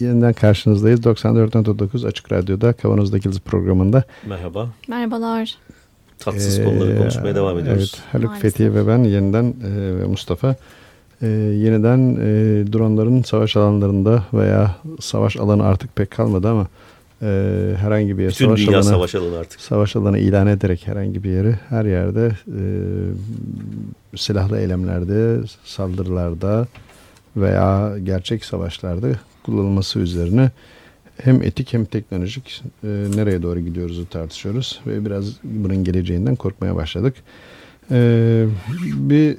Yeniden karşınızdayız. 94.9 Açık Radyo'da Kavanoz'daki Yıldız programında. Merhaba. Merhabalar. Tatsız Ee, konuları konuşmaya devam ediyoruz. Evet, Haluk Maalesef. Fethiye ve ben yeniden e, ve Mustafa e, yeniden e, dronların savaş alanlarında veya savaş alanı artık pek kalmadı ama e, herhangi bir yer Bütün savaş dünya alanı savaş alanı artık. savaş alanı ilan ederek herhangi bir yeri her yerde e, silahlı eylemlerde, saldırılarda veya gerçek savaşlarda kullanılması üzerine hem etik hem teknolojik e, nereye doğru gidiyoruzu tartışıyoruz ve biraz bunun geleceğinden korkmaya başladık. E, bir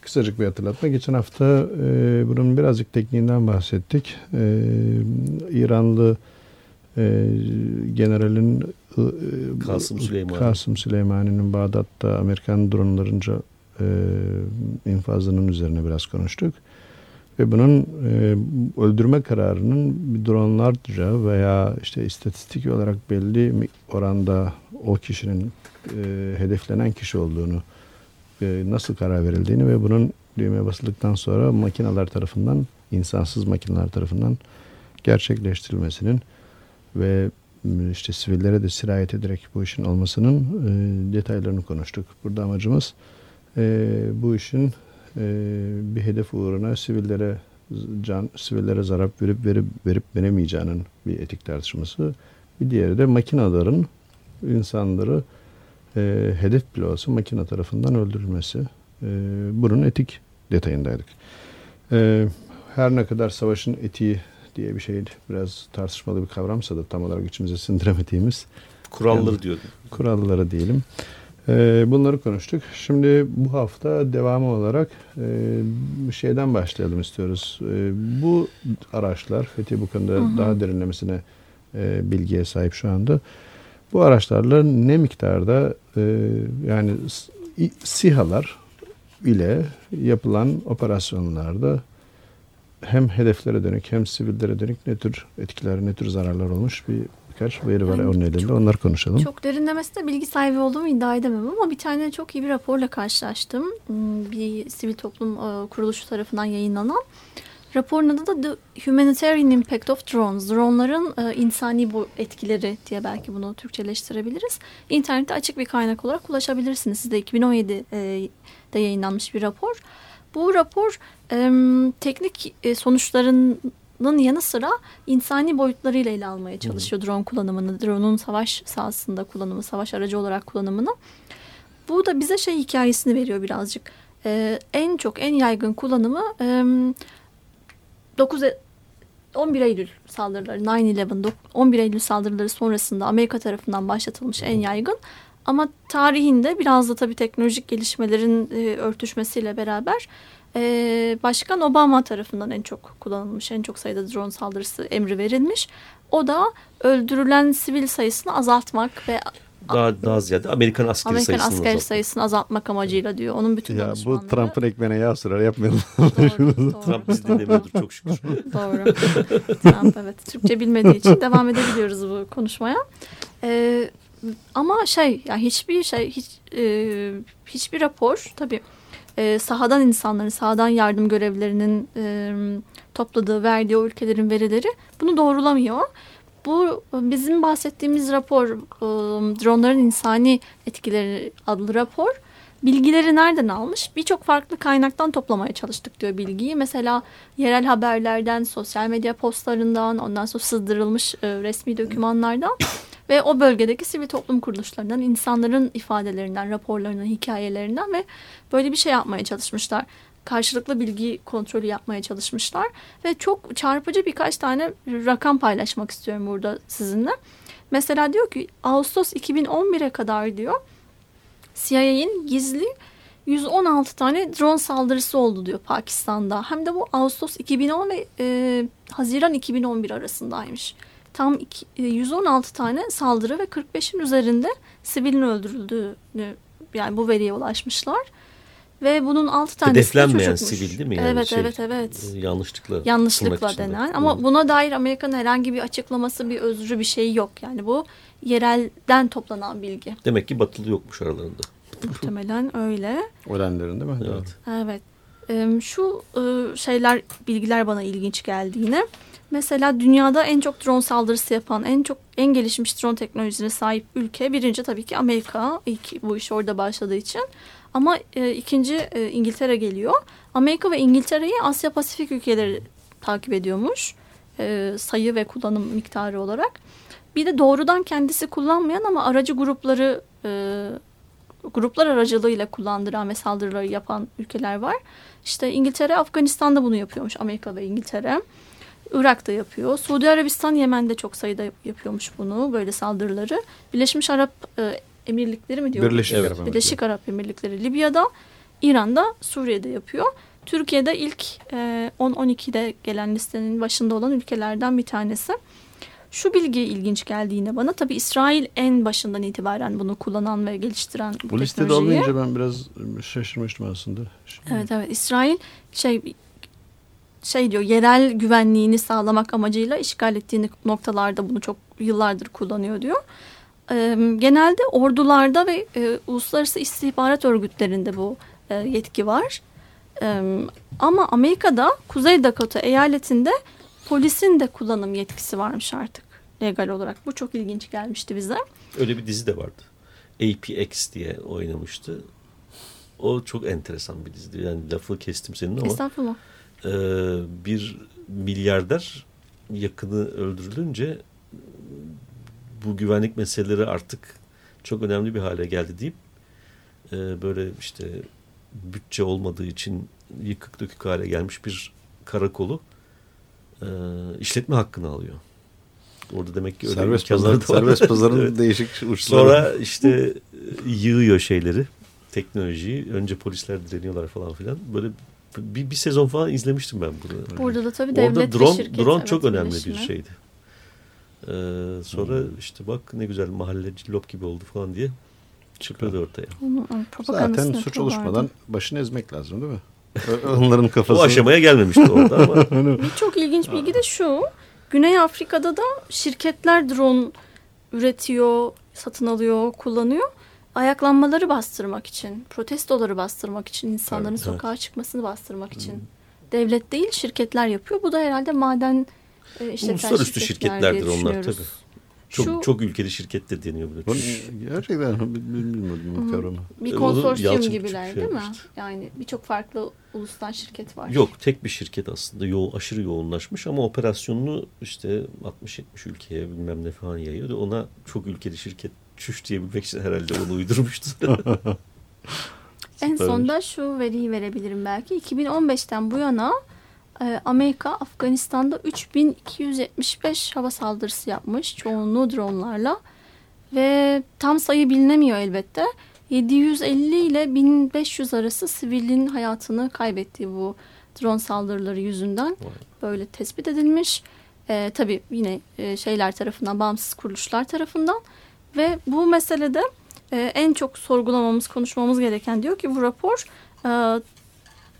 kısacık bir hatırlatma. Geçen hafta e, bunun birazcık tekniğinden bahsettik. E, İranlı e, generalin e, Kasım Süleymani. Kasım Süleymani'nin Bağdat'ta Amerikan dronlarınca e, infazının üzerine biraz konuştuk. Ve bunun e, öldürme kararının bir dronlarca veya işte istatistik olarak belli oranda o kişinin e, hedeflenen kişi olduğunu e, nasıl karar verildiğini ve bunun düğmeye basıldıktan sonra makineler tarafından insansız makineler tarafından gerçekleştirilmesinin ve işte sivillere de sirayet ederek bu işin olmasının e, detaylarını konuştuk. Burada amacımız e, bu işin bir hedef uğruna sivillere can sivillere zarar verip verip verip veremeyeceğinin bir etik tartışması. Bir diğeri de makinelerin insanları e, hedef bile olsa makine tarafından öldürülmesi. E, bunun etik detayındaydık. E, her ne kadar savaşın etiği diye bir şey biraz tartışmalı bir kavramsa da tam olarak içimize sindiremediğimiz Kuralları Yani- diyordum. kuralları diyelim. Ee, bunları konuştuk. Şimdi bu hafta devamı olarak e, bir şeyden başlayalım istiyoruz. E, bu araçlar, Fethi bu konuda daha derinlemesine e, bilgiye sahip şu anda. Bu araçlarla ne miktarda e, yani SİHA'lar ile yapılan operasyonlarda hem hedeflere dönük hem sivillere dönük ne tür etkiler, ne tür zararlar olmuş bir birkaç veri var Yani onun elinde. Onları konuşalım. Çok derinlemesine bilgi sahibi olduğumu iddia edemem ama bir tane çok iyi bir raporla karşılaştım. Hmm, Bir sivil toplum e, kuruluşu tarafından yayınlanan. Raporun adı da The Humanitarian Impact of Drones. Dronların e, insani bu etkileri diye belki bunu Türkçeleştirebiliriz. İnternette açık bir kaynak olarak ulaşabilirsiniz. Sizde 2017'de yayınlanmış bir rapor. Bu rapor e, teknik e, sonuçlarının yanı sıra insani boyutlarıyla ele almaya çalışıyor drone kullanımını, drone'un savaş sahasında kullanımı, savaş aracı olarak kullanımını. Bu da bize şey hikayesini veriyor birazcık. E, en çok, en yaygın kullanımı e, 9 E- 11 Eylül saldırıları, 9-11, dok- 11 Eylül saldırıları sonrasında Amerika tarafından başlatılmış en yaygın. Ama tarihinde biraz da tabii teknolojik gelişmelerin e, örtüşmesiyle beraber e, Başkan Obama tarafından en çok kullanılmış, en çok sayıda drone saldırısı emri verilmiş. O da öldürülen sivil sayısını azaltmak ve Daha, daha ziyade Amerikan askeri Amerikan sayısını asker azaltmak. sayısını azaltmak amacıyla diyor. Onun bütün Ya bu Trump'ın ekmeğine yağ sürer yapmayalım. Doğru, doğru, Trump bizi dinlemiyordur çok şükür. Doğru. Trump evet. Türkçe bilmediği için devam edebiliyoruz bu konuşmaya. Ee, ama şey ya hiçbir şey hiç e, hiçbir rapor tabii e, sahadan insanların, sahadan yardım görevlerinin e, topladığı, verdiği o ülkelerin verileri bunu doğrulamıyor. Bu bizim bahsettiğimiz rapor, e, dronların insani etkileri adlı rapor bilgileri nereden almış? Birçok farklı kaynaktan toplamaya çalıştık diyor bilgiyi. Mesela yerel haberlerden, sosyal medya postlarından, ondan sonra sızdırılmış e, resmi dokümanlardan ve o bölgedeki sivil toplum kuruluşlarından, insanların ifadelerinden, raporlarından, hikayelerinden ve böyle bir şey yapmaya çalışmışlar. Karşılıklı bilgi kontrolü yapmaya çalışmışlar ve çok çarpıcı birkaç tane rakam paylaşmak istiyorum burada sizinle. Mesela diyor ki Ağustos 2011'e kadar diyor CIA'in gizli 116 tane drone saldırısı oldu diyor Pakistan'da. Hem de bu Ağustos 2010 ve e, Haziran 2011 arasındaymış. Tam iki, e, 116 tane saldırı ve 45'in üzerinde sivilin öldürüldüğünü yani bu veriye ulaşmışlar. Ve bunun 6 tanesi de Hedeflenmeyen çocukmuş. sivil değil mi? Yani evet şey, evet evet. e, Yanlışlıkla. Yanlışlıkla denen ama Hı. buna dair Amerika'nın herhangi bir açıklaması bir özrü bir şey yok. Yani bu yerelden toplanan bilgi. Demek ki batılı yokmuş aralarında. Muhtemelen öyle. Ölenlerin değil mi? Evet. Evet. Şu e, şeyler, bilgiler bana ilginç geldi yine. Mesela dünyada en çok drone saldırısı yapan, en çok en gelişmiş drone teknolojisine sahip ülke birinci tabii ki Amerika. İlk bu iş orada başladığı için. Ama e, ikinci e, İngiltere geliyor. Amerika ve İngiltere'yi Asya Pasifik ülkeleri takip ediyormuş. E, sayı ve kullanım miktarı olarak. Bir de doğrudan kendisi kullanmayan ama aracı grupları e, gruplar aracılığıyla kullandıran ve saldırıları yapan ülkeler var. İşte İngiltere, Afganistan'da bunu yapıyormuş. Amerika ve İngiltere. Irak'ta yapıyor. Suudi Arabistan, Yemen'de çok sayıda yap- yapıyormuş bunu, böyle saldırıları. Birleşmiş Arap e, Emirlikleri mi diyor? Birleşik Evet. Arap Emirlikleri. Birleşik Arap Emirlikleri Libya'da, İran'da, Suriye'de yapıyor. Türkiye'de ilk e, 10-12'de gelen listenin başında olan ülkelerden bir tanesi. Şu bilgi ilginç geldi yine bana. Tabii İsrail en başından itibaren bunu kullanan ve geliştiren bu, Bu listede olmayınca ben biraz şaşırmıştım aslında. Şimdi- Evet evet İsrail şey şey diyor yerel güvenliğini sağlamak amacıyla işgal ettiği noktalarda bunu çok yıllardır kullanıyor diyor. Ee, genelde ordularda ve e, uluslararası istihbarat örgütlerinde bu e, yetki var. Ee, ama Amerika'da Kuzey Dakota eyaletinde polisin de kullanım yetkisi varmış artık legal olarak. Bu çok ilginç gelmişti bize. Öyle bir dizi de vardı. APX diye oynamıştı. O çok enteresan bir diziydi. Yani lafı kestim senin ama Estağfurullah. E, bir milyarder yakını öldürülünce bu güvenlik meseleleri artık çok önemli bir hale geldi deyip e, böyle işte bütçe olmadığı için yıkık dökük hale gelmiş bir karakolu e, işletme hakkını alıyor. Orada demek ki öyle Serbest imkanlar pazar, da var. serbest pazarın Evet. değişik uçları. Sonra işte yığıyor şeyleri, teknolojiyi. Önce polisler direniyorlar falan filan. Böyle bir, bir sezon falan izlemiştim ben bunu. Burada da tabii devlet Orada ve drone, şirket, drone evet, çok önemli bir şeydi. Ee, sonra işte bak ne güzel mahalleci lop gibi oldu falan diye çıkıyordu ortaya. Propagandasını Zaten suç oluşmadan başını ezmek lazım değil mi? Onların O kafasını. aşamaya gelmemişti orada ama Çok ilginç bilgi de şu. Güney Afrika'da da şirketler drone üretiyor, satın alıyor, kullanıyor. Ayaklanmaları bastırmak için, protestoları bastırmak için, insanların Evet, evet. sokağa çıkmasını bastırmak için. Devlet değil, şirketler yapıyor. Bu da herhalde maden e, işleten Uluslararası şirketler şirketlerdir diye onlar tabii. çok Şu çok ülkeli şirket de deniyor. Bunu gerçekten bil- bil- bilmiyordum bu kavramı. bir Onu konsorsiyum Yalçın gibiler şey değil mi? yapmıştı. Yani birçok farklı ulustan şirket var. Yok tek bir şirket aslında yo aşırı yoğunlaşmış ama operasyonunu işte 60-70 ülkeye bilmem ne falan yayıyor. Ona çok ülkeli şirket çüş diyebilmek için herhalde onu uydurmuştu. En sonda şu veriyi verebilirim belki. 2015'ten bu yana e, Amerika Afganistan'da 3275 hava saldırısı yapmış. Çoğunluğu dronlarla. Ve tam sayı bilinemiyor elbette. 750 ile 1500 arası sivilin hayatını kaybettiği bu drone saldırıları yüzünden böyle tespit edilmiş. E, tabii yine e, şeyler tarafından, bağımsız kuruluşlar tarafından. Ve bu meselede e, en çok sorgulamamız, konuşmamız gereken diyor ki bu rapor e,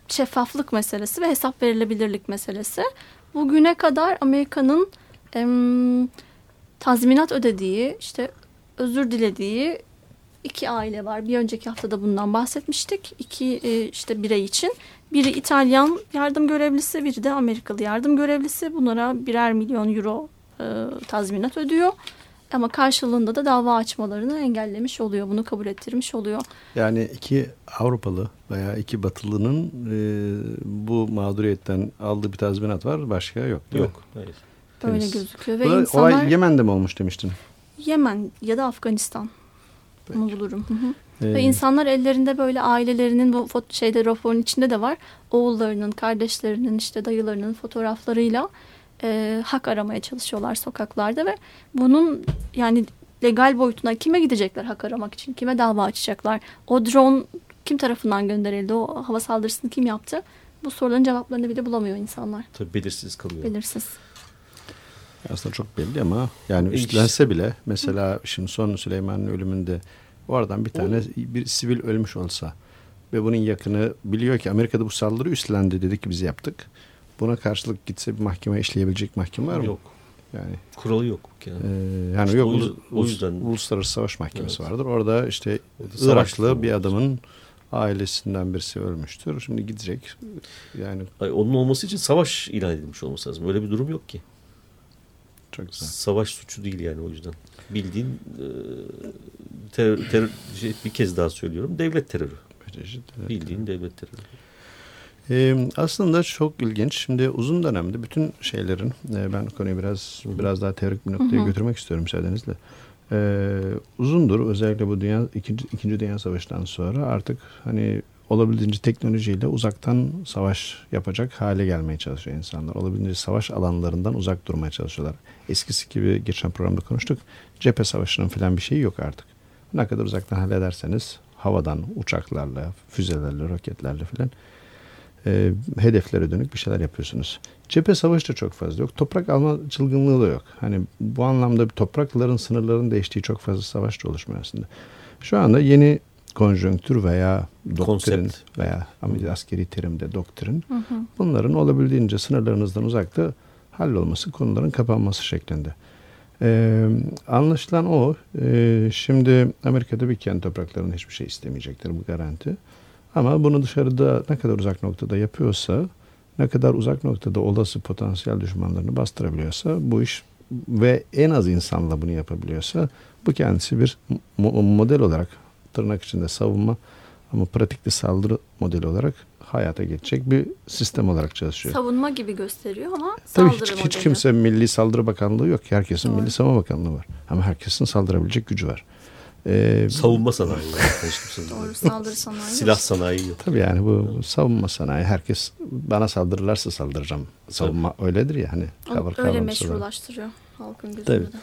şeffaflık meselesi ve hesap verilebilirlik meselesi. Bugüne kadar Amerika'nın em, tazminat ödediği, işte özür dilediği iki aile var. Bir önceki haftada bundan bahsetmiştik. İki e, işte birey için. Biri İtalyan yardım görevlisi, biri de Amerikalı yardım görevlisi. Bunlara birer milyon euro e, tazminat ödüyor. Ama karşılığında da dava açmalarını engellemiş oluyor. Bunu kabul ettirmiş oluyor. Yani iki Avrupalı veya iki Batılı'nın e, bu mağduriyetten aldığı bir tazminat var. Başka yok. Yok. Hayır. Böyle Temiz. gözüküyor. Ve Bu insanlar olay Yemen'de mi olmuş demiştin? Yemen ya da Afganistan. Bunu bulurum. Hı hı. Ee, Ve insanlar ellerinde böyle ailelerinin bu şeyde raporun içinde de var. Oğullarının, kardeşlerinin, işte dayılarının fotoğraflarıyla e, hak aramaya çalışıyorlar sokaklarda ve bunun yani legal boyutuna kime gidecekler hak aramak için? Kime dava açacaklar? O drone kim tarafından gönderildi? O hava saldırısını kim yaptı? Bu soruların cevaplarını bile bulamıyor insanlar. Tabii belirsiz kalıyor. Belirsiz. Aslında çok belli ama yani üstlense bile mesela şimdi son Süleyman'ın ölümünde o aradan bir tane bir sivil ölmüş olsa ve bunun yakını biliyor ki Amerika'da bu saldırı üstlendi dedi ki biz yaptık. Buna karşılık gitse bir mahkeme işleyebilecek mahkeme var mı? Yok. Yani Kuralı yok. Yani, ee, yani İşte yok o o yüzden- uluslararası savaş mahkemesi Evet. vardır. Orada işte Iraklı bir adamın ailesinden birisi ölmüştür. Şimdi gidecek yani Ay, onun olması için savaş ilan edilmiş olması lazım. Öyle bir durum yok ki. çok güzel. Savaş suçu değil yani o yüzden. Bildiğin e, terör, terör- şey, bir kez daha söylüyorum. Devlet terörü. Bildiğin devlet terörü. Ee, aslında çok ilginç. Şimdi uzun dönemde bütün şeylerin, e, ben konuyu biraz biraz daha teorik bir noktaya Hı hı. götürmek istiyorum müsaadenizle. Ee, uzundur özellikle bu dünya ikinci, ikinci Dünya Savaşı'ndan sonra artık hani olabildiğince teknolojiyle uzaktan savaş yapacak hale gelmeye çalışıyor insanlar. Olabildiğince savaş alanlarından uzak durmaya çalışıyorlar. Eskisi gibi geçen programda konuştuk. Cephe savaşının falan bir şeyi yok artık. Ne kadar uzaktan hallederseniz havadan, uçaklarla, füzelerle, roketlerle falan e, hedeflere dönük bir şeyler yapıyorsunuz. Cephe savaşı da çok fazla yok. Toprak alma çılgınlığı da yok. Hani bu anlamda toprakların sınırların değiştiği çok fazla savaş da oluşmuyor aslında. Şu anda yeni konjonktür veya doktrin Konsept. veya askeri terimde doktrin Hı hı. bunların olabildiğince sınırlarınızdan uzakta hallolması, konuların kapanması şeklinde. Ee, anlaşılan o. Ee, şimdi Amerika'da bir kendi topraklarında hiçbir şey istemeyecektir bu garanti. Ama bunu dışarıda ne kadar uzak noktada yapıyorsa, ne kadar uzak noktada olası potansiyel düşmanlarını bastırabiliyorsa bu iş ve en az insanla bunu yapabiliyorsa bu kendisi bir mo- model olarak tırnak içinde savunma ama pratikte saldırı modeli olarak hayata geçecek bir sistem olarak çalışıyor. Savunma gibi gösteriyor ama Tabii saldırı hiç, hiç modeli. kimse Milli Saldırı Bakanlığı yok. Herkesin Doğru. Milli Savunma Bakanlığı var. Ama herkesin saldırabilecek gücü var. Ee, Savunma sanayi. Doğru saldırı sanayi. Silah sanayi yok. Tabii yani bu savunma sanayi. Herkes bana saldırırlarsa saldıracağım. Savunma öyledir ya hani. Kavr öyle meşrulaştırıyor halkın gözünde Tabii. de.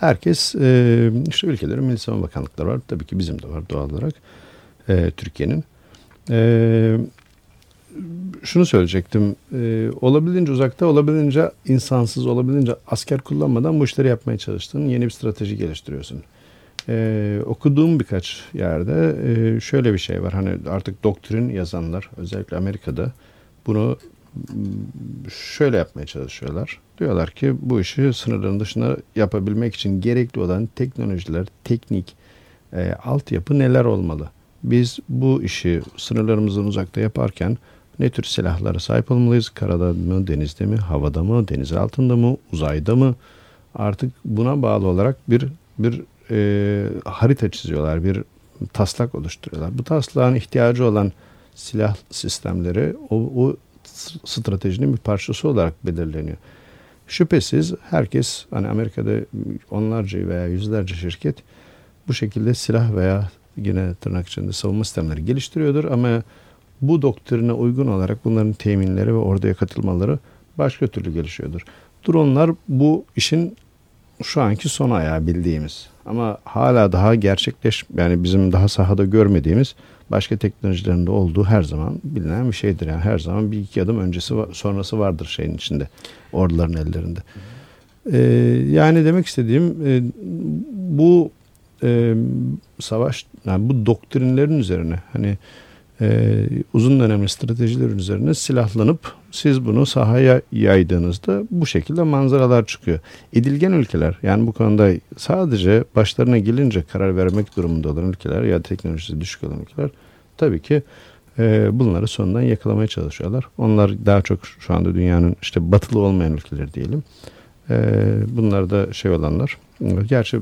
Herkes e, işte ülkelerin Milli Savunma Bakanlıkları var. Tabii ki bizim de var doğal olarak. E, Türkiye'nin. E, şunu söyleyecektim. E, olabildiğince uzakta, olabildiğince insansız, olabildiğince asker kullanmadan bu işleri yapmaya çalıştın. Yeni bir strateji geliştiriyorsun. E, okuduğum birkaç yerde e, şöyle bir şey var. Hani artık doktrin yazanlar özellikle Amerika'da bunu şöyle yapmaya çalışıyorlar. Diyorlar ki bu işi sınırların dışında yapabilmek için gerekli olan teknolojiler, teknik, e, altyapı neler olmalı? Biz bu işi sınırlarımızdan uzakta yaparken ne tür silahlara sahip olmalıyız? Karada mı, denizde mi, havada mı, deniz altında mı, uzayda mı? Artık buna bağlı olarak bir bir e, harita çiziyorlar, bir taslak oluşturuyorlar. Bu taslağın ihtiyacı olan silah sistemleri o, o stratejinin bir parçası olarak belirleniyor. Şüphesiz herkes hani Amerika'da onlarca veya yüzlerce şirket bu şekilde silah veya yine tırnak içinde savunma sistemleri geliştiriyordur ama bu doktrine uygun olarak bunların teminleri ve oraya katılmaları başka türlü gelişiyordur. Dronlar bu işin şu anki son ayağı bildiğimiz ama hala daha gerçekleş yani bizim daha sahada görmediğimiz başka teknolojilerinde olduğu her zaman bilinen bir şeydir. Yani her zaman bir iki adım öncesi sonrası vardır şeyin içinde. Orduların ellerinde. Ee, yani demek istediğim e, bu e, savaş yani bu doktrinlerin üzerine hani e, uzun dönemli stratejilerin üzerine silahlanıp siz bunu sahaya yaydığınızda bu şekilde manzaralar çıkıyor. Edilgen ülkeler yani bu konuda sadece başlarına gelince karar vermek durumunda olan ülkeler ya teknolojisi düşük olan ülkeler tabii ki e, bunları sonundan yakalamaya çalışıyorlar. Onlar daha çok şu anda dünyanın işte batılı olmayan ülkeleri diyelim. E, bunlar da şey olanlar. Gerçi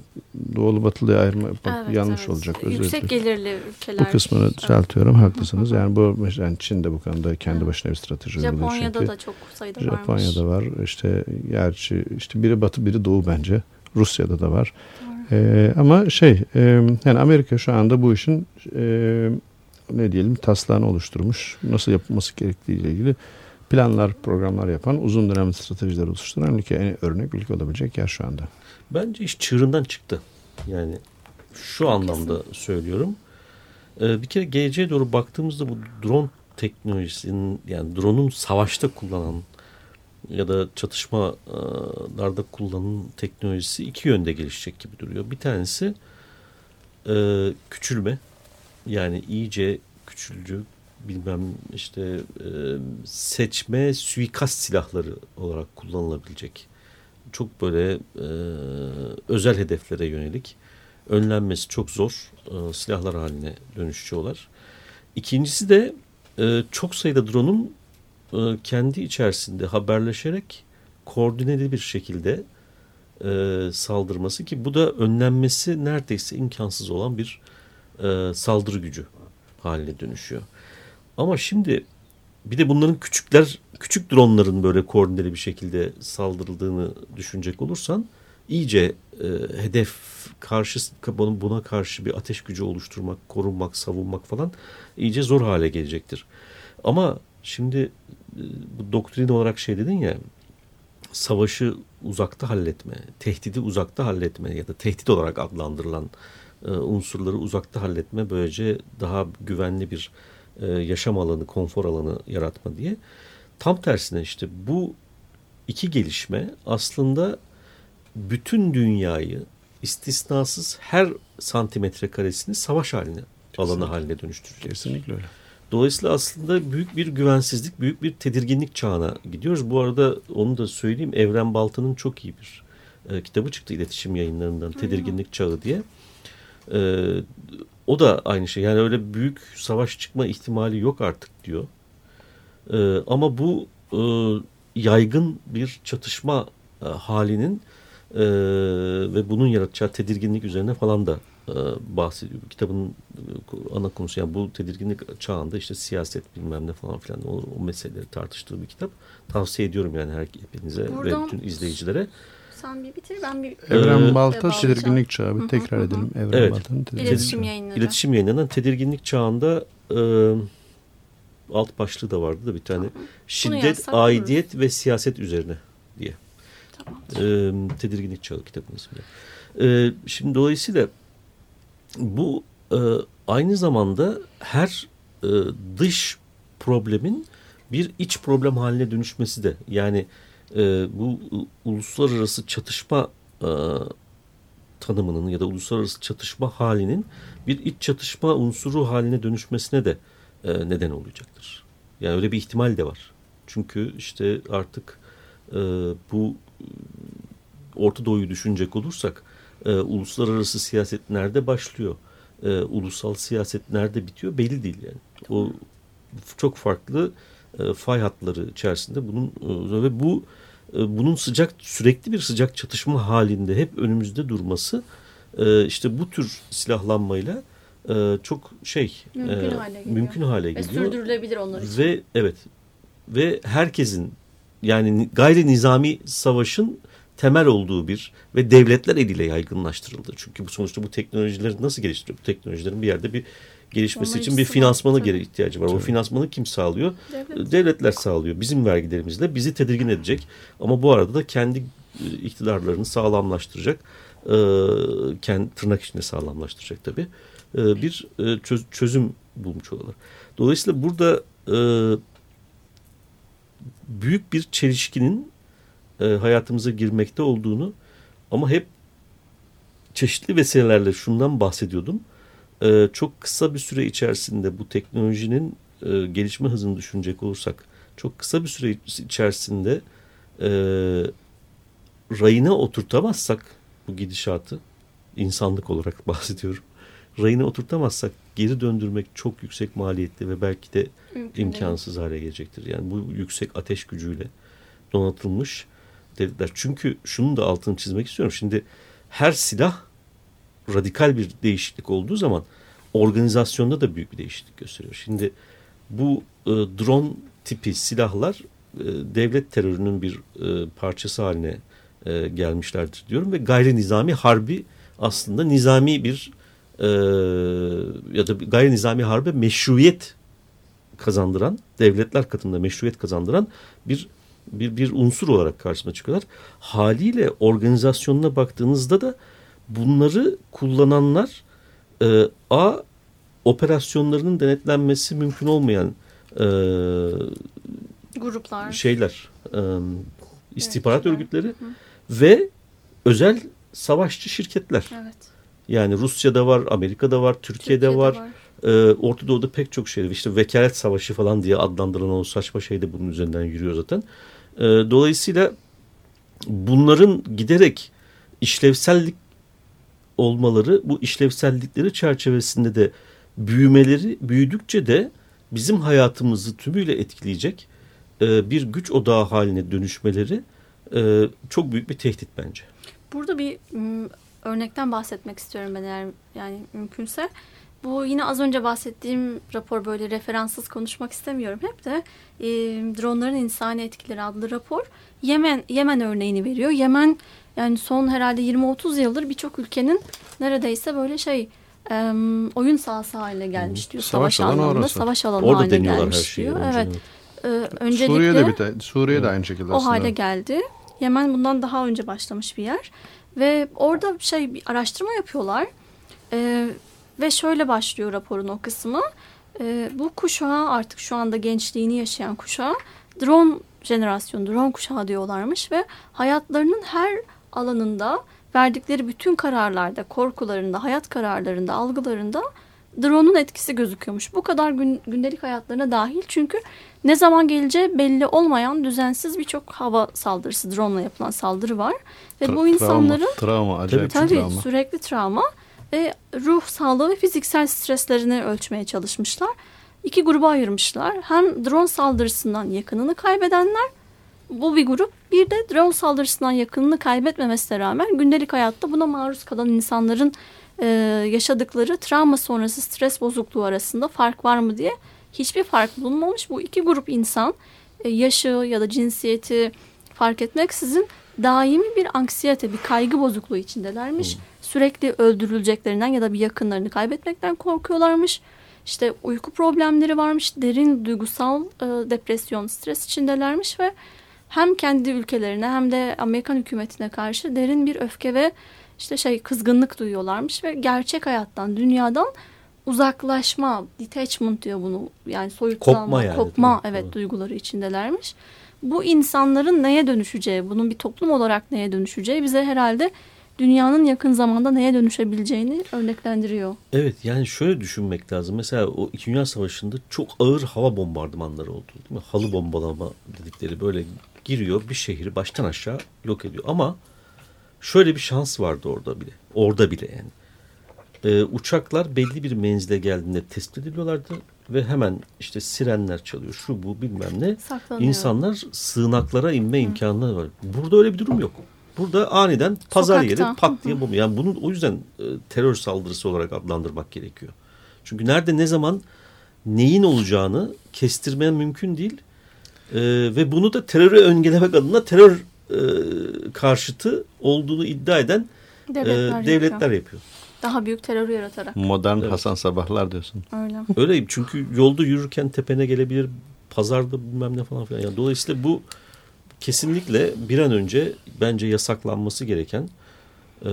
doğulu batılı ayırma bak, Evet, yanlış evet. olacak. Özür Yüksek gelirli ülkeler. Bu kısmını Evet. düzeltiyorum. Haklısınız. Yani bu yani Çin de bu konuda kendi Evet. başına bir strateji uyguluyor Japonya'da çünkü. da çok sayıda varmış. Japonya'da var. İşte gerçi işte biri batı biri doğu bence. Rusya'da da var. Ee, ama şey e, yani Amerika şu anda bu işin e, ne diyelim taslağını oluşturmuş. Nasıl yapılması gerektiği ile ilgili planlar, programlar yapan, uzun dönemli stratejiler oluşturan ülke en örnek ülke olabilecek yer şu anda. Bence iş çığırından çıktı. Yani şu anlamda söylüyorum. E, bir kere geleceğe doğru baktığımızda bu drone teknolojisinin yani drone'un savaşta kullanan ya da çatışmalarda kullanılan teknolojisi iki yönde gelişecek gibi duruyor. Bir tanesi e, küçülme yani iyice küçülücü bilmem işte e, seçme suikast silahları olarak kullanılabilecek. Çok böyle e, özel hedeflere yönelik önlenmesi çok zor e, silahlar haline dönüşüyorlar. İkincisi de e, çok sayıda drone'un e, kendi içerisinde haberleşerek koordineli bir şekilde e, saldırması ki bu da önlenmesi neredeyse imkansız olan bir e, saldırı gücü haline dönüşüyor. Ama şimdi bir de bunların küçükler küçük dronların böyle koordineli bir şekilde saldırıldığını düşünecek olursan iyice e, hedef karşı buna karşı bir ateş gücü oluşturmak, korunmak, savunmak falan iyice zor hale gelecektir. Ama şimdi e, bu doktrin olarak şey dedin ya savaşı uzakta halletme, tehdidi uzakta halletme ya da tehdit olarak adlandırılan e, unsurları uzakta halletme böylece daha güvenli bir e, yaşam alanı, konfor alanı yaratma diye. Tam tersine işte bu iki gelişme aslında bütün dünyayı istisnasız her santimetre karesini savaş haline alanı haline dönüştürecek. Kesinlikle öyle. Dolayısıyla aslında büyük bir güvensizlik, büyük bir tedirginlik çağına gidiyoruz. Bu arada onu da söyleyeyim. Evren Balta'nın çok iyi bir e, kitabı çıktı iletişim yayınlarından. Tedirginlik Çağı diye. E, o da aynı şey. Yani öyle büyük savaş çıkma ihtimali yok artık diyor. E, ama bu e, yaygın bir çatışma e, halinin e, ve bunun yaratacağı tedirginlik üzerine falan da e, bahsediyor. Kitabın e, ana konusu yani bu tedirginlik çağında işte siyaset bilmem ne falan filan o, o meseleleri tartıştığı bir kitap. Tavsiye ediyorum yani her hepinize Buradan, ve bütün izleyicilere. Sen bir bitir ben bir Evren ee, Balta tedirginlik çağı bir tekrar edelim. Evren evet. Balta'nın tedirginlik İletişim yayınları. İletişim yayınlarından tedirginlik çağında e, alt başlığı da vardı da bir tane. Tamam. Şiddet, aidiyet ve siyaset üzerine diye. Tamam. E, tedirginlik çağı kitabının ismi. E, şimdi dolayısıyla bu e, aynı zamanda her e, dış problemin bir iç problem haline dönüşmesi de yani e, bu uluslararası çatışma e, tanımının ya da uluslararası çatışma halinin bir iç çatışma unsuru haline dönüşmesine de e, neden olacaktır. Yani öyle bir ihtimal de var. Çünkü işte artık e, bu Orta Doğu'yu düşünecek olursak e, uluslararası siyaset nerede başlıyor? E, ulusal siyaset nerede bitiyor? Belli değil yani. O çok farklı e, fay hatları içerisinde bunun e, ve bu e, bunun sıcak sürekli bir sıcak çatışma halinde hep önümüzde durması e, işte bu tür silahlanmayla e, çok şey mümkün e, hale geliyor. Mümkün hale geliyor. Ve sürdürülebilir onlar için. Ve evet ve herkesin yani gayri nizami savaşın temel olduğu bir ve devletler eliyle yaygınlaştırıldı. Çünkü bu sonuçta bu teknolojileri nasıl geliştiriyor? Bu teknolojilerin bir yerde bir gelişmesi Onları için bir finansmana tabii. ihtiyacı var. Tabii. O finansmanı kim sağlıyor? Devlet. Devletler sağlıyor. Bizim vergilerimizle bizi tedirgin edecek. Ama bu arada da kendi e, iktidarlarını sağlamlaştıracak. E, kendi tırnak içinde sağlamlaştıracak tabii. E, bir çözüm bulmuş olurlar. Dolayısıyla burada büyük bir çelişkinin e, hayatımıza girmekte olduğunu ama hep çeşitli vesilelerle şundan bahsediyordum. E, çok kısa bir süre içerisinde bu teknolojinin e, gelişme hızını düşünecek olursak çok kısa bir süre içerisinde e, rayına oturtamazsak bu gidişatı insanlık olarak bahsediyorum. Rayına oturtamazsak geri döndürmek çok yüksek maliyetli ve belki de Mümkün imkansız değil. hale gelecektir. Yani bu yüksek ateş gücüyle donatılmış dediler. Çünkü şunu da altını çizmek istiyorum. Şimdi her silah radikal bir değişiklik olduğu zaman organizasyonda da büyük bir değişiklik gösteriyor. Şimdi bu e, drone tipi silahlar e, devlet terörünün bir e, parçası haline e, gelmişlerdir diyorum ve gayri nizami harbi aslında nizami bir e, ya da gayri nizami harbe meşruiyet kazandıran devletler katında meşruiyet kazandıran bir bir, bir unsur olarak karşıma çıkıyorlar. Haliyle organizasyonuna baktığınızda da bunları kullananlar e, A operasyonlarının denetlenmesi mümkün olmayan e, Gruplar. şeyler, e, istihbarat Evet, örgütleri ve özel savaşçı şirketler. Evet. Yani Rusya'da var, Amerika'da var, Türkiye'de, Türkiye'de var. var. Ee, Orta Doğu'da pek çok şey. İşte vekalet savaşı falan diye adlandırılan o saçma şey de bunun üzerinden yürüyor zaten. Ee, dolayısıyla bunların giderek işlevsellik olmaları, bu işlevsellikleri çerçevesinde de büyümeleri, büyüdükçe de bizim hayatımızı tümüyle etkileyecek e, bir güç odağı haline dönüşmeleri e, çok büyük bir tehdit bence. Burada bir örnekten bahsetmek istiyorum ben eğer yani mümkünse. Bu yine az önce bahsettiğim rapor böyle referanssız konuşmak istemiyorum hep de e, dronların insani etkileri adlı rapor Yemen Yemen örneğini veriyor. Yemen yani son herhalde 20-30 yıldır birçok ülkenin neredeyse böyle şey e, oyun sahası haline gelmiş diyor. Savaş Savaş, alanı orası. savaş alanı Orada haline deniyorlar her gelmiş şeyi. diyor. Evet. E, öncelikle Suriye'de bir de, Suriye'de aynı şekilde o aslında. hale geldi. Yemen bundan daha önce başlamış bir yer. Ve orada şey bir araştırma yapıyorlar. Ee, ve şöyle başlıyor raporun o kısmı. Ee, bu kuşağa artık şu anda gençliğini yaşayan kuşağa drone jenerasyonu, drone kuşağı diyorlarmış ve hayatlarının her alanında verdikleri bütün kararlarda, korkularında, hayat kararlarında, algılarında drone'un etkisi gözüküyormuş. Bu kadar gün, gündelik hayatlarına dahil çünkü ne zaman geleceği belli olmayan düzensiz birçok hava saldırısı, drone ile yapılan saldırı var. Ve Tra- bu insanların travma, travma acayip tabii travma. sürekli travma ve ruh sağlığı ve fiziksel streslerini ölçmeye çalışmışlar. İki gruba ayırmışlar. Hem drone saldırısından yakınını kaybedenler bu bir grup. Bir de drone saldırısından yakınını kaybetmemesine rağmen gündelik hayatta buna maruz kalan insanların e, yaşadıkları travma sonrası stres bozukluğu arasında fark var mı diye hiçbir fark bulunmamış. Bu iki grup insan e, yaşı ya da cinsiyeti fark etmeksizin daimi bir anksiyete, bir kaygı bozukluğu içindelermiş. Sürekli öldürüleceklerinden ya da bir yakınlarını kaybetmekten korkuyorlarmış. İşte uyku problemleri varmış, derin duygusal e, depresyon, stres içindelermiş ve hem kendi ülkelerine hem de Amerikan hükümetine karşı derin bir öfke ve işte şey kızgınlık duyuyorlarmış ve gerçek hayattan, dünyadan uzaklaşma, detachment diyor bunu. Yani soyutlanma, Kopma yani, kopma Evet. duyguları içindelermiş. Bu insanların neye dönüşeceği, bunun bir toplum olarak neye dönüşeceği bize herhalde dünyanın yakın zamanda neye dönüşebileceğini örneklendiriyor. Evet yani şöyle düşünmek lazım. Mesela o İki Dünya Savaşı'nda çok ağır hava bombardımanları oldu. Değil mi? Halı bombalama dedikleri böyle giriyor bir şehri baştan aşağı yok ediyor. Ama şöyle bir şans vardı orada bile. Orada bile yani. Ee, uçaklar belli bir menzile geldiğinde tespit ediliyorlardı ve hemen işte sirenler çalıyor şu bu bilmem ne. Saklanıyor. İnsanlar sığınaklara inme imkanları var. Burada öyle bir durum yok. Burada aniden pazar Sokakta. yeri pat diye bomba. Yani bunu o yüzden e, terör saldırısı olarak adlandırmak gerekiyor. Çünkü nerede ne zaman neyin olacağını kestirmen mümkün değil. E, ve bunu da terörü öngelemek adına terör e, karşıtı olduğunu iddia eden e, Devletler, devletler yapıyor. yapıyor. Daha büyük terörü yaratarak. Modern Evet. Hasan Sabahlar diyorsun. Öyle. Öyle çünkü yolda yürürken tepene gelebilir, pazarda bilmem ne falan filan. Yani dolayısıyla bu kesinlikle bir an önce bence yasaklanması gereken e,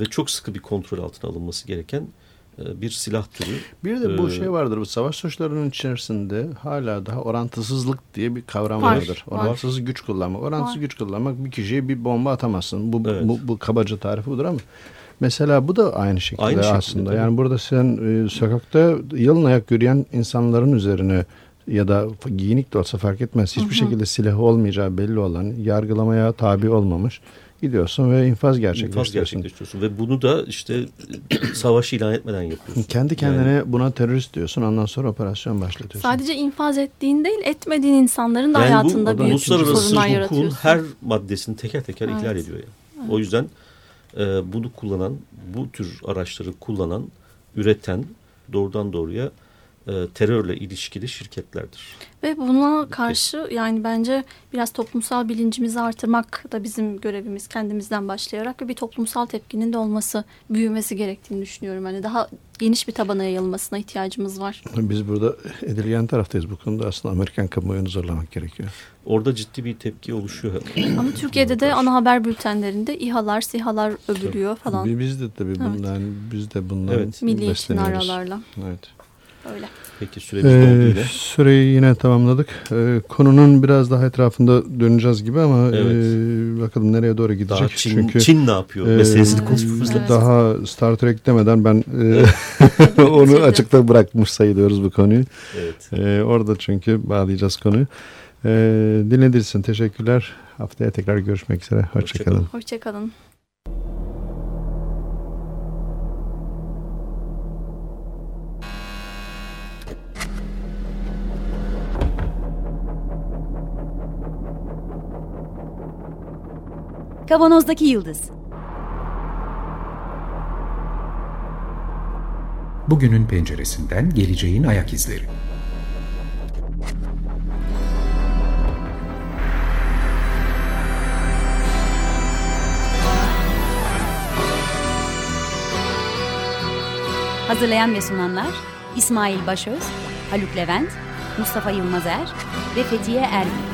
ve çok sıkı bir kontrol altına alınması gereken e, bir silah türü. Bir de bu Ee, şey vardır bu savaş suçlarının içerisinde hala daha orantısızlık diye bir kavram Var, vardır. var. Orantısız güç kullanmak. Orantısız Var. güç kullanmak bir kişiye bir bomba atamazsın. Bu, Evet. bu, bu kabaca tarifi budur ama mesela bu da aynı şekilde Aynı şekilde, aslında. tabii. Yani burada sen e, sokakta yalın ayak yürüyen insanların üzerine ya da giyinik de olsa fark etmez. Hiçbir şekilde silahı olmayacağı belli olan, yargılamaya tabi olmamış gidiyorsun ve infaz infaz gerçekleştiriyorsun. gerçekleştiriyorsun. Ve bunu da işte savaş ilan etmeden yapıyorsun. Kendi kendine Yani- buna terörist diyorsun. Ondan sonra operasyon başlatıyorsun. Sadece infaz ettiğin değil, etmediğin insanların da Yani bu hayatında büyük uluslararası sorunlar hukukun yaratıyorsun. her maddesini teker teker Evet. ihlal ediyor. Yani. O yüzden e, bunu kullanan, bu tür araçları kullanan, üreten doğrudan doğruya terörle ilişkili şirketlerdir. Ve buna karşı yani bence biraz toplumsal bilincimizi artırmak da bizim görevimiz kendimizden başlayarak ve bir toplumsal tepkinin de olması, büyümesi gerektiğini düşünüyorum. Hani daha geniş bir tabana yayılmasına ihtiyacımız var. Biz burada edilgen taraftayız bu konuda. Aslında Amerikan kamuoyunu zorlamak gerekiyor. Orada ciddi bir tepki oluşuyor. Ama Türkiye'de de ana haber bültenlerinde İHA'lar, SİHA'lar övülüyor falan. Biz de tabii bundan, evet. biz de bundan evet. Milliyetçi naralarla. Evet. Öyle. Peki süremiz ee, doldu yine. Süreyi yine tamamladık. Ee, konunun biraz daha etrafında döneceğiz gibi ama evet. e, bakalım nereye doğru gidecek. Daha Çin, Çünkü, Çin ne yapıyor e, meselesini konuşmamız evet. Daha Star Trek demeden ben e, onu açıkta bırakmış sayılıyoruz bu konuyu. Evet. E, orada çünkü bağlayacağız konuyu. E, dinlediğiniz için teşekkürler. Haftaya tekrar görüşmek üzere. Hoşçakalın. Hoşçakalın. Hoşçakalın. Kavanozdaki Yıldız Bugünün penceresinden geleceğin ayak izleri. Hazırlayan ve sunanlar İsmail Başöz, Haluk Levent, Mustafa Yılmazer ve Fethiye Erbil.